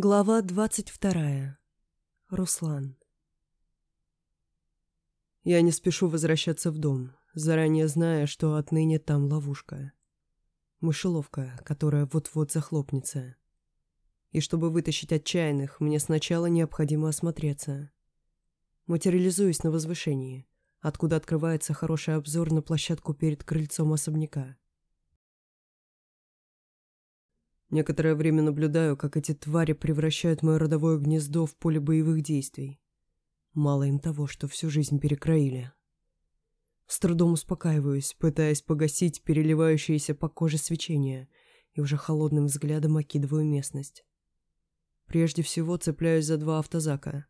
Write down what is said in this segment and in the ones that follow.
Глава двадцать вторая. Руслан. Я не спешу возвращаться в дом, заранее зная, что отныне там ловушка. Мышеловка, которая вот-вот захлопнется. И чтобы вытащить отчаянных, мне сначала необходимо осмотреться. Материализуюсь на возвышении, откуда открывается хороший обзор на площадку перед крыльцом особняка. Некоторое время наблюдаю, как эти твари превращают мое родовое гнездо в поле боевых действий. Мало им того, что всю жизнь перекроили. С трудом успокаиваюсь, пытаясь погасить переливающееся по коже свечение, и уже холодным взглядом окидываю местность. Прежде всего цепляюсь за два автозака.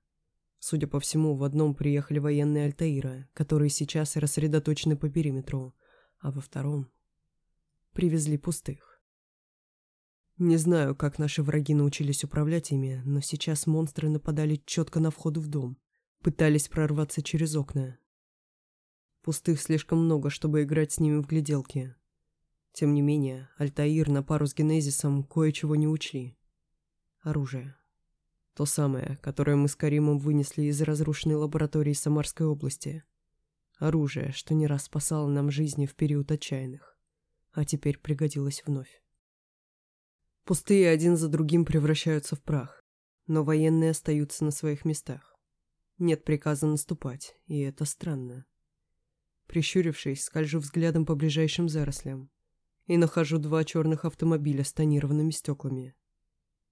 Судя по всему, в одном приехали военные Альтаира, которые сейчас рассредоточены по периметру, а во втором привезли пустых. Не знаю, как наши враги научились управлять ими, но сейчас монстры нападали четко на входу в дом. Пытались прорваться через окна. Пустых слишком много, чтобы играть с ними в гляделки. Тем не менее, Альтаир на пару с Генезисом кое-чего не учли. Оружие. То самое, которое мы с Каримом вынесли из разрушенной лаборатории Самарской области. Оружие, что не раз спасало нам жизни в период отчаянных. А теперь пригодилось вновь. Пустые один за другим превращаются в прах, но военные остаются на своих местах. Нет приказа наступать, и это странно. Прищурившись, скольжу взглядом по ближайшим зарослям и нахожу два черных автомобиля с тонированными стеклами.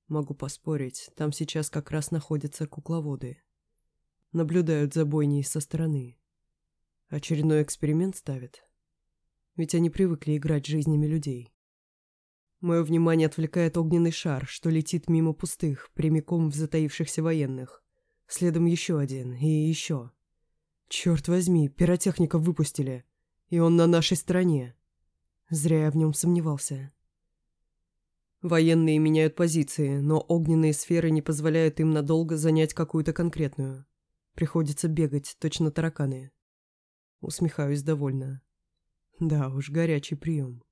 Могу поспорить, там сейчас как раз находятся кукловоды. Наблюдают за бойней со стороны. Очередной эксперимент ставят. Ведь они привыкли играть жизнями людей. Мое внимание отвлекает огненный шар, что летит мимо пустых, прямиком в затаившихся военных. Следом еще один и еще. Черт возьми, пиротехника выпустили. И он на нашей стороне. Зря я в нем сомневался. Военные меняют позиции, но огненные сферы не позволяют им надолго занять какую-то конкретную. Приходится бегать, точно тараканы. Усмехаюсь довольно. Да уж, горячий прием.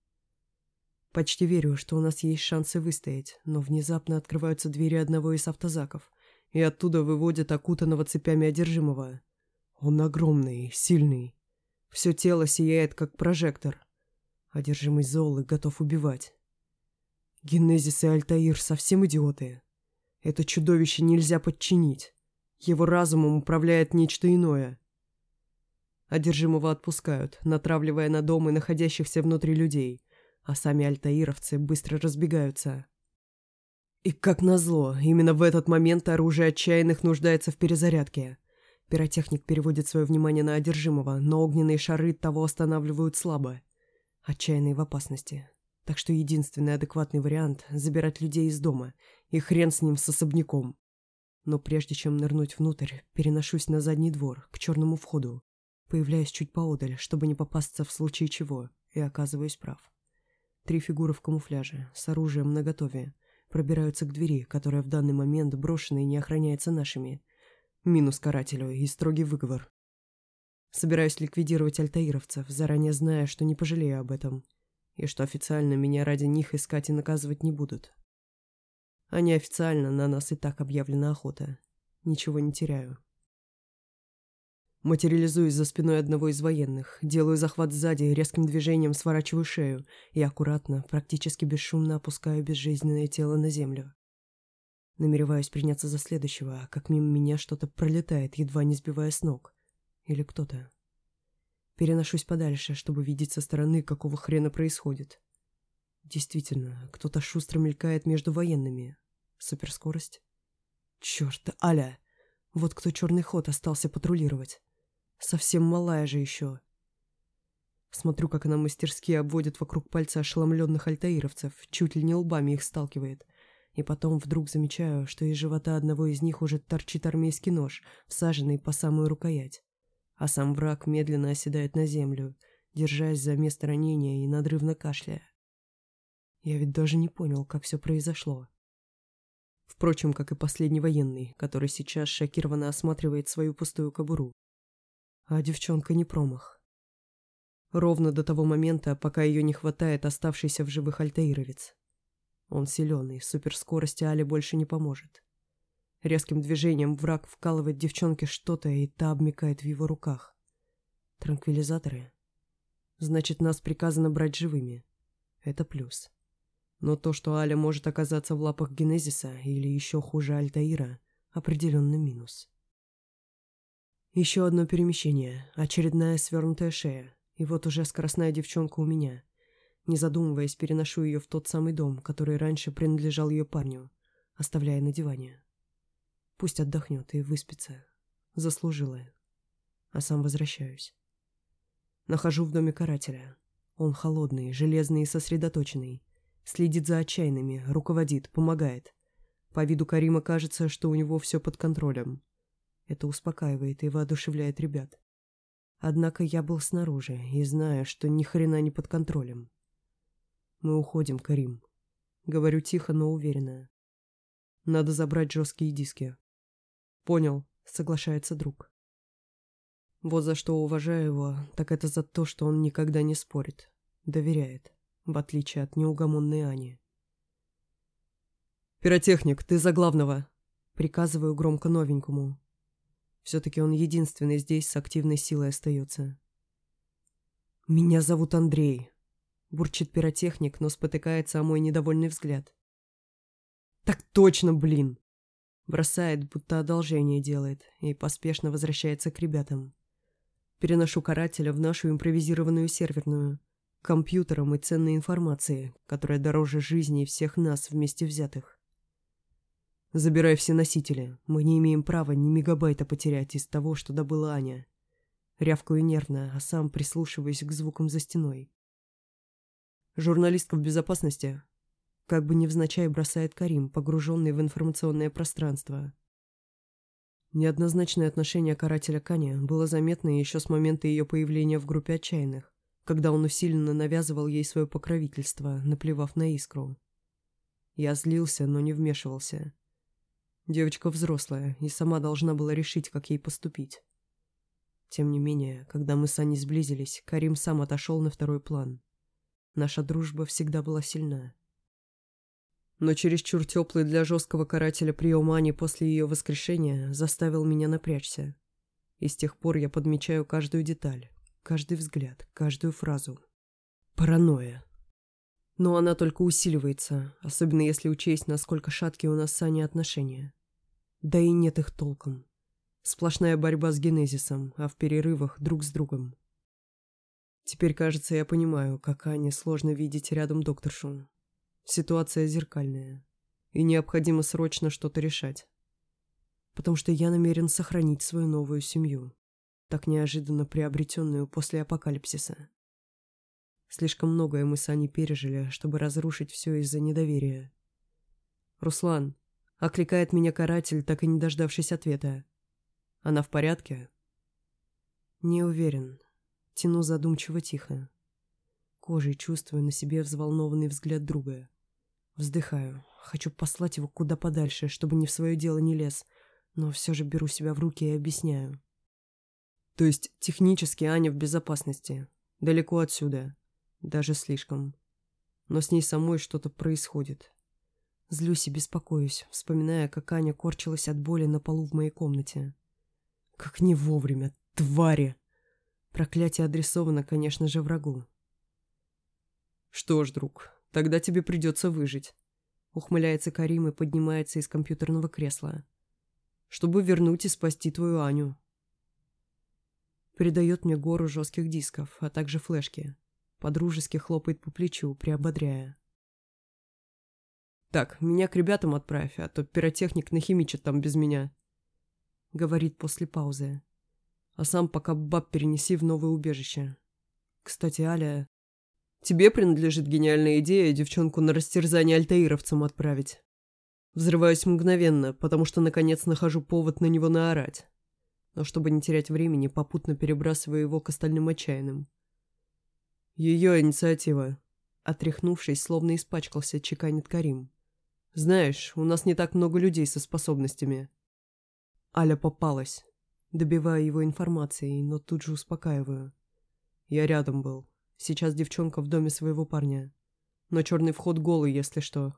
Почти верю, что у нас есть шансы выстоять, но внезапно открываются двери одного из автозаков, и оттуда выводят окутанного цепями одержимого. Он огромный, сильный. Все тело сияет, как прожектор. Одержимый зол и готов убивать. Генезис и Альтаир совсем идиоты. Это чудовище нельзя подчинить. Его разумом управляет нечто иное. Одержимого отпускают, натравливая на дом и находящихся внутри людей – а сами альтаировцы быстро разбегаются. И как назло, именно в этот момент оружие отчаянных нуждается в перезарядке. Пиротехник переводит свое внимание на одержимого, но огненные шары того останавливают слабо. Отчаянный в опасности. Так что единственный адекватный вариант — забирать людей из дома, и хрен с ним с особняком. Но прежде чем нырнуть внутрь, переношусь на задний двор, к черному входу. Появляюсь чуть поодаль, чтобы не попасться в случае чего, и оказываюсь прав. Три фигуры в камуфляже, с оружием наготове, пробираются к двери, которая в данный момент брошена и не охраняется нашими. Минус карателю и строгий выговор. Собираюсь ликвидировать альтаировцев, заранее зная, что не пожалею об этом, и что официально меня ради них искать и наказывать не будут. А неофициально на нас и так объявлена охота. Ничего не теряю. Материализуюсь за спиной одного из военных, делаю захват сзади, резким движением сворачиваю шею и аккуратно, практически бесшумно опускаю безжизненное тело на землю. Намереваюсь приняться за следующего, как мимо меня что-то пролетает, едва не сбивая с ног. Или кто-то. Переношусь подальше, чтобы видеть со стороны, какого хрена происходит. Действительно, кто-то шустро мелькает между военными. Суперскорость? Черт, Аля! Вот кто черный ход остался патрулировать. Совсем малая же еще. Смотрю, как она мастерски обводит вокруг пальца ошеломленных альтаировцев, чуть ли не лбами их сталкивает. И потом вдруг замечаю, что из живота одного из них уже торчит армейский нож, всаженный по самую рукоять. А сам враг медленно оседает на землю, держась за место ранения и надрывно кашляя. Я ведь даже не понял, как все произошло. Впрочем, как и последний военный, который сейчас шокированно осматривает свою пустую кобуру. А девчонка не промах. Ровно до того момента, пока ее не хватает оставшийся в живых альтаировец. Он силеный, суперскорости Але больше не поможет. Резким движением враг вкалывает девчонке что-то, и та обмикает в его руках. Транквилизаторы? Значит, нас приказано брать живыми. Это плюс. Но то, что Аля может оказаться в лапах Генезиса, или еще хуже Альтаира, определенно минус. Еще одно перемещение, очередная свернутая шея, и вот уже скоростная девчонка у меня. Не задумываясь, переношу ее в тот самый дом, который раньше принадлежал ее парню, оставляя на диване. Пусть отдохнет и выспится. Заслужила. А сам возвращаюсь. Нахожу в доме карателя. Он холодный, железный и сосредоточенный. Следит за отчаянными, руководит, помогает. По виду Карима кажется, что у него все под контролем. Это успокаивает и воодушевляет ребят. Однако я был снаружи и знаю, что ни хрена не под контролем. Мы уходим, Карим. Говорю тихо, но уверенно. Надо забрать жесткие диски. Понял, соглашается друг. Вот за что уважаю его, так это за то, что он никогда не спорит, доверяет, в отличие от неугомонной Ани. «Пиротехник, ты за главного!» Приказываю громко новенькому. Все-таки он единственный здесь с активной силой остается. «Меня зовут Андрей», — бурчит пиротехник, но спотыкается о мой недовольный взгляд. «Так точно, блин!» Бросает, будто одолжение делает, и поспешно возвращается к ребятам. Переношу карателя в нашу импровизированную серверную, к компьютерам и ценной информации, которая дороже жизни всех нас вместе взятых. Забирай все носители. Мы не имеем права ни мегабайта потерять из того, что добыла Аня. Рявкаю нервно, а сам прислушиваюсь к звукам за стеной. Журналистка в безопасности. Как бы невзначай бросает Карим, погруженный в информационное пространство. Неоднозначное отношение карателя к было заметно еще с момента ее появления в группе отчаянных, когда он усиленно навязывал ей свое покровительство, наплевав на искру. Я злился, но не вмешивался. Девочка взрослая и сама должна была решить, как ей поступить. Тем не менее, когда мы с Аней сблизились, Карим сам отошел на второй план. Наша дружба всегда была сильна. Но чересчур теплый для жесткого карателя прием Ани после ее воскрешения заставил меня напрячься. И с тех пор я подмечаю каждую деталь, каждый взгляд, каждую фразу. Паранойя. Но она только усиливается, особенно если учесть, насколько шаткие у нас с Аней отношения. Да и нет их толком. Сплошная борьба с генезисом, а в перерывах друг с другом. Теперь, кажется, я понимаю, как Ане сложно видеть рядом докторшу. Ситуация зеркальная, и необходимо срочно что-то решать. Потому что я намерен сохранить свою новую семью, так неожиданно приобретенную после апокалипсиса. Слишком многое мы с Аней пережили, чтобы разрушить все из-за недоверия. «Руслан!» — окликает меня каратель, так и не дождавшись ответа. «Она в порядке?» «Не уверен. Тяну задумчиво тихо. Кожей чувствую на себе взволнованный взгляд друга. Вздыхаю. Хочу послать его куда подальше, чтобы ни в свое дело не лез, но все же беру себя в руки и объясняю. То есть технически Аня в безопасности. Далеко отсюда. Даже слишком. Но с ней самой что-то происходит. Злюсь и беспокоюсь, вспоминая, как Аня корчилась от боли на полу в моей комнате. Как не вовремя, твари! Проклятие адресовано, конечно же, врагу. Что ж, друг, тогда тебе придется выжить. Ухмыляется Карим и поднимается из компьютерного кресла. Чтобы вернуть и спасти твою Аню. Передает мне гору жестких дисков, а также флешки. Подружески хлопает по плечу, приободряя. «Так, меня к ребятам отправь, а то пиротехник нахимичит там без меня», — говорит после паузы. «А сам пока баб перенеси в новое убежище. Кстати, Аля, тебе принадлежит гениальная идея девчонку на растерзание альтаировцам отправить. Взрываюсь мгновенно, потому что наконец нахожу повод на него наорать. Но чтобы не терять времени, попутно перебрасываю его к остальным отчаянным. Ее инициатива. Отряхнувшись, словно испачкался, чеканит Карим. Знаешь, у нас не так много людей со способностями. Аля попалась. Добиваю его информацией, но тут же успокаиваю. Я рядом был. Сейчас девчонка в доме своего парня. Но черный вход голый, если что.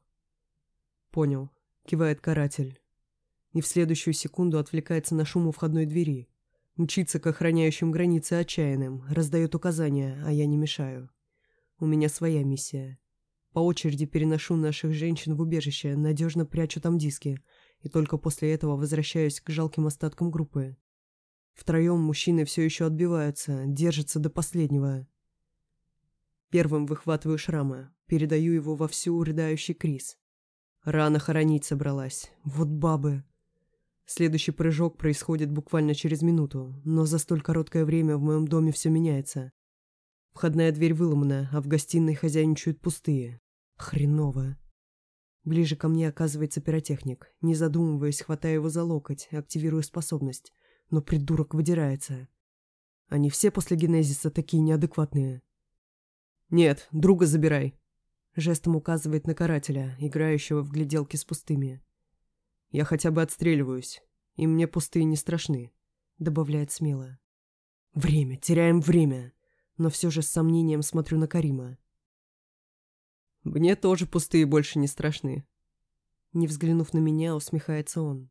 «Понял», — кивает каратель. И в следующую секунду отвлекается на шум у входной двери. Мчится к охраняющим границы отчаянным, раздает указания, а я не мешаю. У меня своя миссия. По очереди переношу наших женщин в убежище, надежно прячу там диски, и только после этого возвращаюсь к жалким остаткам группы. Втроем мужчины все еще отбиваются, держатся до последнего. Первым выхватываю шрама, передаю его во всю рыдающий Крис. Рано хоронить собралась. Вот бабы. Следующий прыжок происходит буквально через минуту, но за столь короткое время в моем доме все меняется. Входная дверь выломана, а в гостиной хозяйничают пустые. Хреново. Ближе ко мне оказывается пиротехник. Не задумываясь, хватаю его за локоть, активирую способность. Но придурок выдирается. Они все после генезиса такие неадекватные. «Нет, друга забирай», — жестом указывает на карателя, играющего в гляделки с пустыми. Я хотя бы отстреливаюсь, и мне пустые не страшны», — добавляет смело. «Время, теряем время!» Но все же с сомнением смотрю на Карима. «Мне тоже пустые больше не страшны». Не взглянув на меня, усмехается он.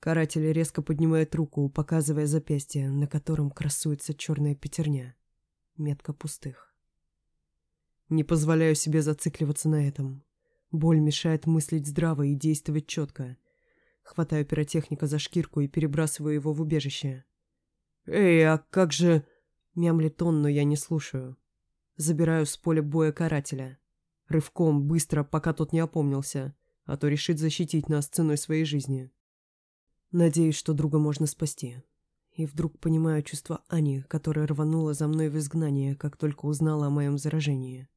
Каратель резко поднимает руку, показывая запястье, на котором красуется черная пятерня. Метка пустых. Не позволяю себе зацикливаться на этом. Боль мешает мыслить здраво и действовать четко. Хватаю пиротехника за шкирку и перебрасываю его в убежище. «Эй, а как же...» Мямлит он, но я не слушаю. Забираю с поля боя карателя. Рывком, быстро, пока тот не опомнился, а то решит защитить нас ценой своей жизни. Надеюсь, что друга можно спасти. И вдруг понимаю чувство Ани, которая рванула за мной в изгнание, как только узнала о моем заражении.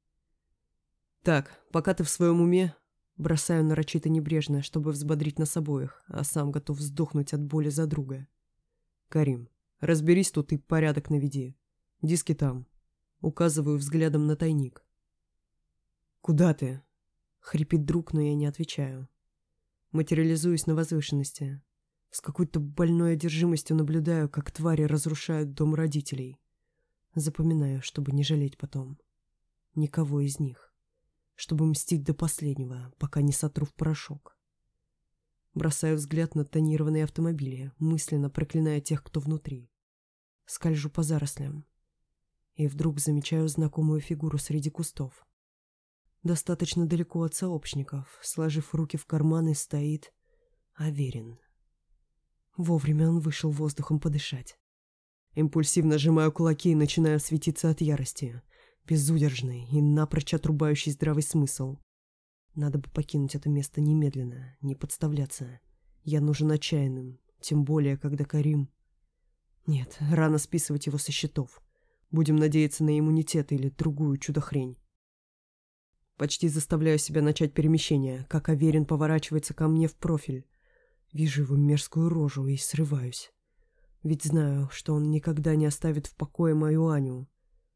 «Так, пока ты в своем уме...» Бросаю нарочито небрежно, чтобы взбодрить нас обоих, а сам готов сдохнуть от боли за друга. «Карим, разберись тут и порядок наведи. Диски там». Указываю взглядом на тайник. «Куда ты?» Хрипит друг, но я не отвечаю. Материализуюсь на возвышенности. С какой-то больной одержимостью наблюдаю, как твари разрушают дом родителей. Запоминаю, чтобы не жалеть потом. Никого из них чтобы мстить до последнего, пока не сотру в порошок. Бросаю взгляд на тонированные автомобили, мысленно проклиная тех, кто внутри. Скольжу по зарослям. И вдруг замечаю знакомую фигуру среди кустов. Достаточно далеко от сообщников, сложив руки в карманы, стоит Аверин. Вовремя он вышел воздухом подышать. Импульсивно сжимаю кулаки и начинаю светиться от ярости безудержный и напрочь отрубающий здравый смысл. Надо бы покинуть это место немедленно, не подставляться. Я нужен отчаянным, тем более, когда Карим... Нет, рано списывать его со счетов. Будем надеяться на иммунитет или другую чудо-хрень. Почти заставляю себя начать перемещение, как Аверин поворачивается ко мне в профиль. Вижу его мерзкую рожу и срываюсь. Ведь знаю, что он никогда не оставит в покое мою Аню.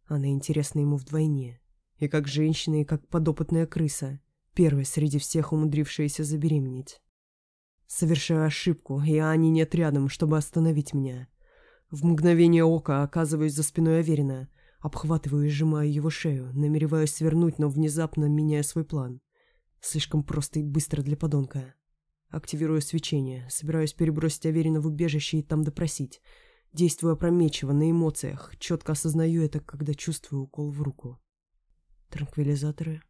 Она интересна ему вдвойне. И как женщина, и как подопытная крыса. Первая среди всех умудрившаяся забеременеть. Совершаю ошибку, и Ани нет рядом, чтобы остановить меня. В мгновение ока оказываюсь за спиной Аверина, обхватываю и сжимаю его шею, намереваюсь свернуть, но внезапно меняю свой план. Слишком просто и быстро для подонка. Активирую свечение, собираюсь перебросить Аверина в убежище и там допросить — Действую опрометчиво, на эмоциях. Четко осознаю это, когда чувствую укол в руку. Транквилизаторы